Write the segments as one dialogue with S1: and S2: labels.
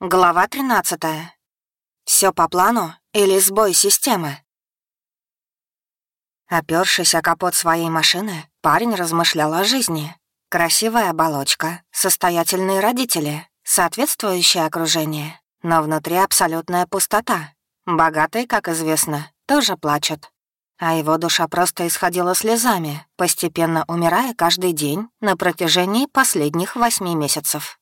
S1: Глава 13. Все по плану или сбой системы? Опёршись о капот своей машины, парень размышлял о жизни. Красивая оболочка, состоятельные родители, соответствующее окружение, но внутри абсолютная пустота. Богатые, как известно, тоже плачут. А его душа просто исходила слезами, постепенно умирая каждый день на протяжении последних восьми месяцев.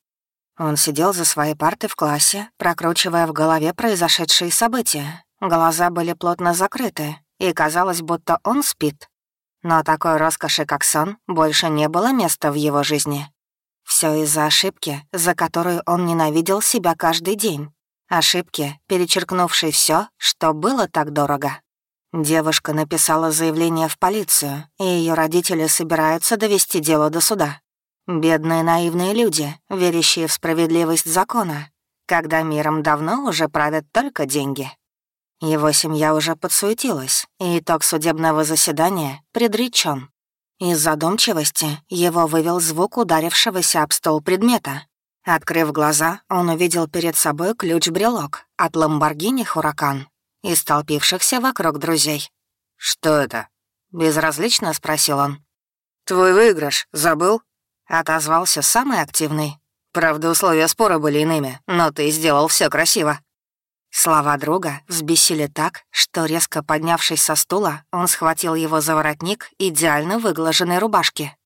S1: Он сидел за своей партой в классе, прокручивая в голове произошедшие события. Глаза были плотно закрыты, и казалось, будто он спит. Но такой роскоши, как сон, больше не было места в его жизни. Все из-за ошибки, за которую он ненавидел себя каждый день. Ошибки, перечеркнувшей все, что было так дорого. Девушка написала заявление в полицию, и ее родители собираются довести дело до суда. Бедные наивные люди, верящие в справедливость закона, когда миром давно уже правят только деньги. Его семья уже подсуетилась, и итог судебного заседания предречен. Из задумчивости его вывел звук ударившегося об стол предмета. Открыв глаза, он увидел перед собой ключ-брелок от «Ламборгини Хуракан» и столпившихся вокруг друзей.
S2: «Что это?»
S1: — безразлично спросил он.
S2: «Твой выигрыш, забыл?»
S1: Отозвался самый активный.
S2: Правда, условия спора были иными, но ты сделал все красиво.
S1: Слова друга взбесили так, что, резко поднявшись со стула, он схватил его за воротник идеально выглаженной рубашки.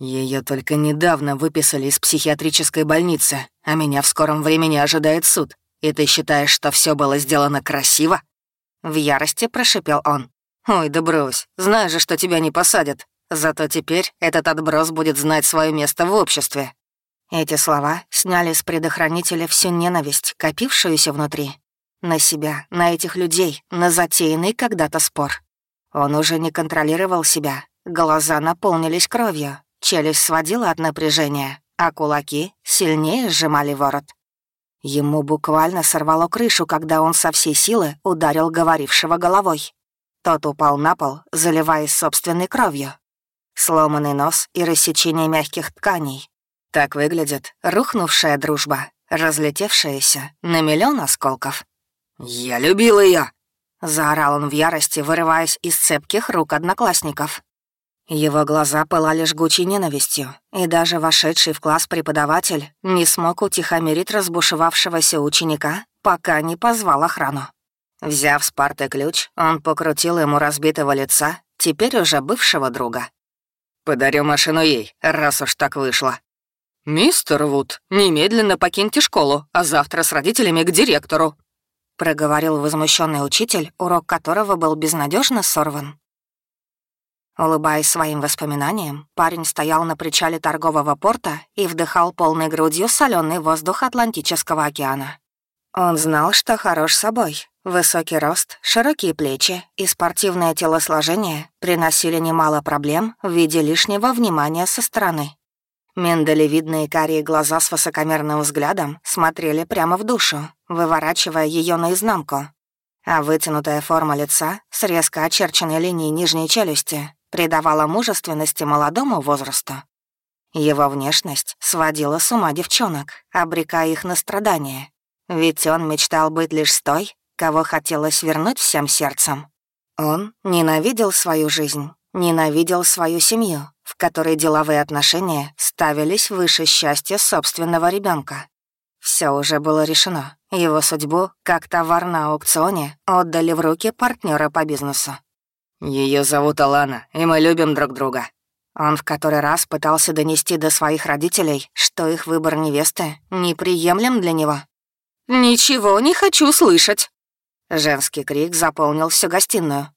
S2: Ее только недавно выписали из психиатрической больницы, а меня в скором времени ожидает суд. И ты считаешь, что все было сделано красиво?»
S1: В ярости прошипел он.
S2: «Ой, да брось, знаешь же, что тебя не посадят. Зато теперь этот отброс будет знать свое место в обществе».
S1: Эти слова сняли с предохранителя всю ненависть, копившуюся внутри. На себя, на этих людей, на затеянный когда-то спор. Он уже не контролировал себя. Глаза наполнились кровью, челюсть сводила от напряжения, а кулаки сильнее сжимали ворот. Ему буквально сорвало крышу, когда он со всей силы ударил говорившего головой. Тот упал на пол, заливаясь собственной кровью. Сломанный нос и рассечение мягких тканей. Так выглядит рухнувшая дружба, разлетевшаяся на миллион осколков.
S2: «Я любил ее!
S1: заорал он в ярости, вырываясь из цепких рук одноклассников. Его глаза пылали жгучей ненавистью, и даже вошедший в класс преподаватель не смог утихомирить разбушевавшегося ученика, пока не позвал охрану. Взяв с парты ключ, он покрутил ему разбитого лица, теперь уже бывшего друга.
S2: Подарю машину ей, раз уж так вышло».
S3: «Мистер Вуд, немедленно покиньте школу, а завтра с родителями к директору», —
S1: проговорил возмущенный учитель, урок которого был безнадежно сорван. Улыбаясь своим воспоминаниям, парень стоял на причале торгового порта и вдыхал полной грудью соленый воздух Атлантического океана. Он знал, что хорош собой. Высокий рост, широкие плечи и спортивное телосложение приносили немало проблем в виде лишнего внимания со стороны. Миндалевидные карие глаза с высокомерным взглядом смотрели прямо в душу, выворачивая ее наизнанку. А вытянутая форма лица с резко очерченной линией нижней челюсти придавала мужественности молодому возрасту. Его внешность сводила с ума девчонок, обрекая их на страдания, ведь он мечтал быть лишь той, кого хотелось вернуть всем сердцем. Он ненавидел свою жизнь, ненавидел свою семью, в которой деловые отношения ставились выше счастья собственного ребенка. Все уже было решено. Его судьбу, как товар на аукционе, отдали в руки партнера по бизнесу.
S2: Ее зовут Алана, и мы любим друг друга».
S1: Он в который раз пытался донести до своих родителей, что их выбор невесты неприемлем для него.
S3: «Ничего не хочу слышать!»
S1: Женский крик заполнил всю гостиную.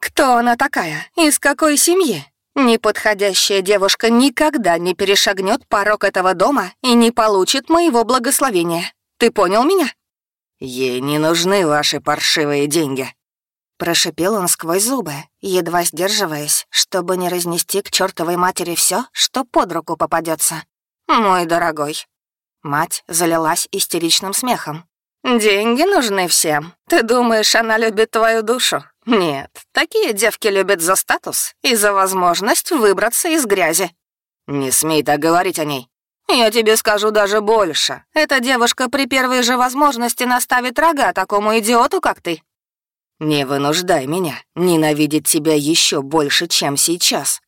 S3: «Кто она такая? Из какой семьи? Неподходящая девушка никогда не перешагнет порог этого дома и не получит моего благословения. Ты понял меня?»
S2: «Ей не нужны ваши паршивые деньги»,
S1: Прошипел он сквозь зубы, едва сдерживаясь, чтобы не разнести к чертовой матери все, что под руку попадется. «Мой дорогой, Мать залилась истеричным смехом. «Деньги нужны всем. Ты думаешь, она любит твою душу? Нет, такие девки любят за статус и за возможность выбраться из грязи».
S2: «Не смей так говорить о ней».
S3: Я тебе скажу даже больше. Эта девушка при первой же возможности наставит рога такому идиоту, как ты».
S2: «Не вынуждай меня ненавидеть тебя еще больше, чем сейчас»,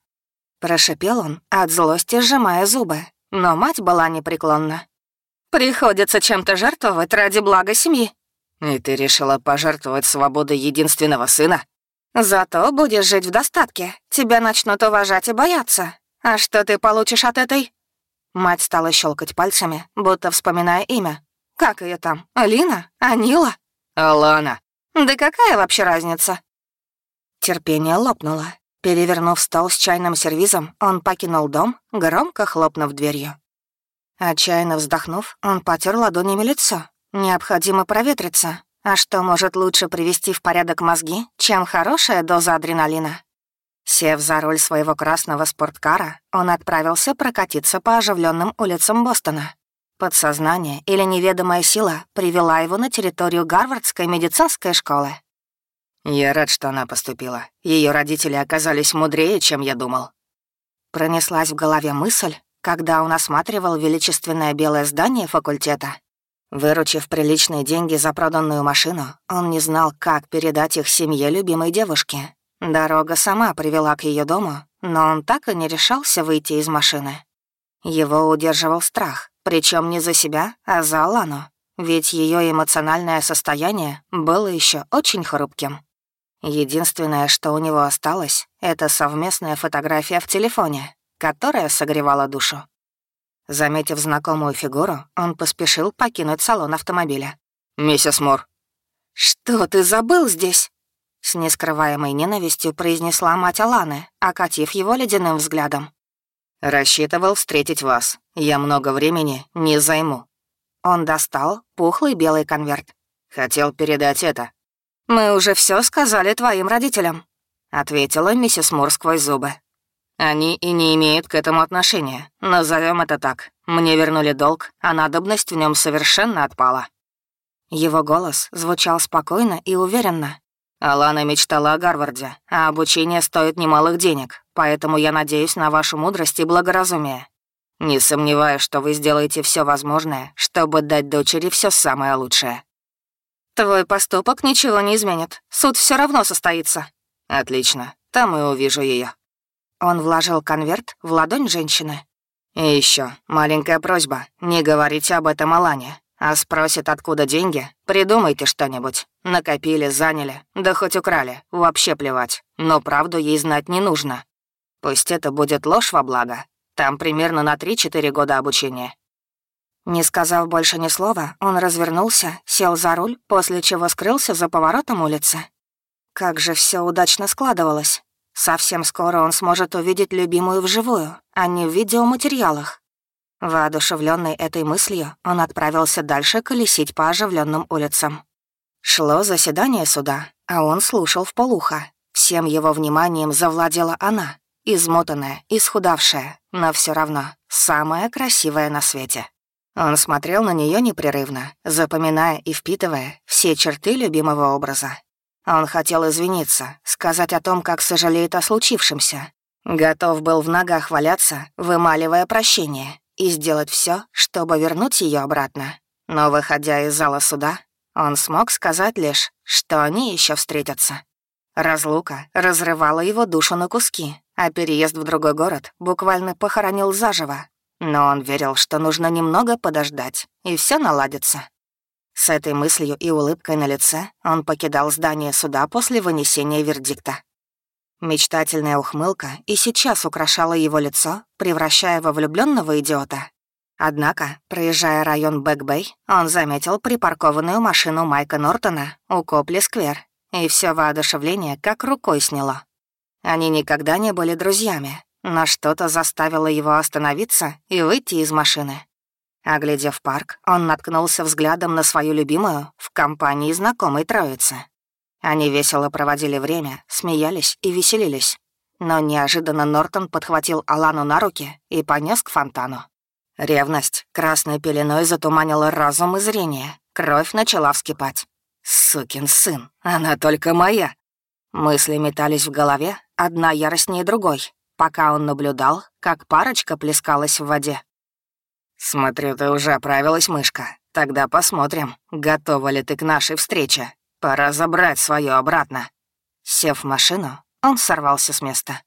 S3: Прошипел он, от злости сжимая зубы, но мать была непреклонна. «Приходится чем-то жертвовать ради блага семьи».
S2: «И ты решила пожертвовать свободой единственного сына?»
S3: «Зато будешь жить в достатке, тебя начнут уважать и бояться. А что ты получишь от этой?» Мать стала щелкать пальцами, будто вспоминая имя. «Как ее там? Алина? Анила?»
S2: «Алана».
S3: «Да какая вообще разница?» Терпение лопнуло. Перевернув стол с чайным сервизом, он покинул дом, громко хлопнув дверью. Отчаянно вздохнув, он потер ладонями лицо. Необходимо проветриться. А что может лучше привести в порядок мозги, чем хорошая доза адреналина? Сев за руль своего красного спорткара, он отправился прокатиться по оживленным улицам Бостона. Подсознание или неведомая сила привела его на территорию Гарвардской медицинской школы.
S2: «Я рад, что она поступила. Ее родители оказались мудрее, чем я думал».
S3: Пронеслась в голове мысль, когда он осматривал величественное белое здание факультета. Выручив приличные деньги за проданную машину, он не знал, как передать их семье любимой девушки. Дорога сама привела к ее дому, но он так и не решался выйти из машины. Его удерживал страх, причем не за себя, а за Алану, ведь ее эмоциональное состояние было еще очень хрупким. Единственное, что у него осталось, это совместная фотография в телефоне, которая согревала душу. Заметив знакомую фигуру, он поспешил покинуть салон автомобиля.
S2: «Миссис Мор».
S3: «Что ты забыл здесь?» С нескрываемой ненавистью произнесла мать Аланы, окатив его ледяным взглядом.
S2: «Рассчитывал встретить вас. Я много времени не займу».
S3: Он достал пухлый белый конверт.
S2: «Хотел передать это.
S3: «Мы уже все сказали твоим родителям», — ответила миссис Мур сквозь зубы.
S2: «Они и не имеют к этому отношения. Назовем это так. Мне вернули долг, а надобность в нем совершенно отпала».
S3: Его голос звучал спокойно и уверенно.
S2: «Алана мечтала о Гарварде, а обучение стоит немалых денег, поэтому я надеюсь на вашу мудрость и благоразумие. Не сомневаюсь, что вы сделаете все возможное, чтобы дать дочери все самое лучшее».
S3: Твой поступок ничего не изменит. Суд все равно состоится.
S2: Отлично. Там и увижу ее.
S3: Он вложил конверт в ладонь женщины.
S2: И еще маленькая просьба. Не говорите об этом Алане. А спросит, откуда деньги, придумайте что-нибудь. Накопили, заняли, да хоть украли, вообще плевать. Но правду ей знать не нужно. Пусть это будет ложь во благо. Там примерно на 3-4 года обучения.
S3: Не сказав больше ни слова, он развернулся, сел за руль, после чего скрылся за поворотом улицы. Как же все удачно складывалось. Совсем скоро он сможет увидеть любимую вживую, а не в видеоматериалах. Воодушевленный этой мыслью, он отправился дальше колесить по оживленным улицам. Шло заседание суда, а он слушал в полухо. Всем его вниманием завладела она, измотанная, исхудавшая, но все равно самая красивая на свете. Он смотрел на нее непрерывно, запоминая и впитывая все черты любимого образа. Он хотел извиниться, сказать о том, как сожалеет о случившемся. Готов был в ногах валяться, вымаливая прощение, и сделать все, чтобы вернуть ее обратно. Но, выходя из зала суда, он смог сказать лишь, что они еще встретятся. Разлука разрывала его душу на куски, а переезд в другой город буквально похоронил заживо, но он верил, что нужно немного подождать, и все наладится. С этой мыслью и улыбкой на лице он покидал здание суда после вынесения вердикта. Мечтательная ухмылка и сейчас украшала его лицо, превращая во влюбленного идиота. Однако, проезжая район Бэкбэй, он заметил припаркованную машину Майка Нортона у Копли-сквер, и все воодушевление как рукой сняло. Они никогда не были друзьями, но что-то заставило его остановиться и выйти из машины. Оглядев парк, он наткнулся взглядом на свою любимую в компании знакомой троицы. Они весело проводили время, смеялись и веселились. Но неожиданно Нортон подхватил Алану на руки и понес к фонтану. Ревность красной пеленой затуманила разум и зрение. Кровь начала вскипать. «Сукин сын, она только моя!» Мысли метались в голове, одна яростнее другой пока он наблюдал, как парочка плескалась в воде.
S2: «Смотрю, ты уже оправилась, мышка. Тогда посмотрим, готова ли ты к нашей встрече. Пора забрать свое обратно».
S3: Сев в машину, он сорвался с места.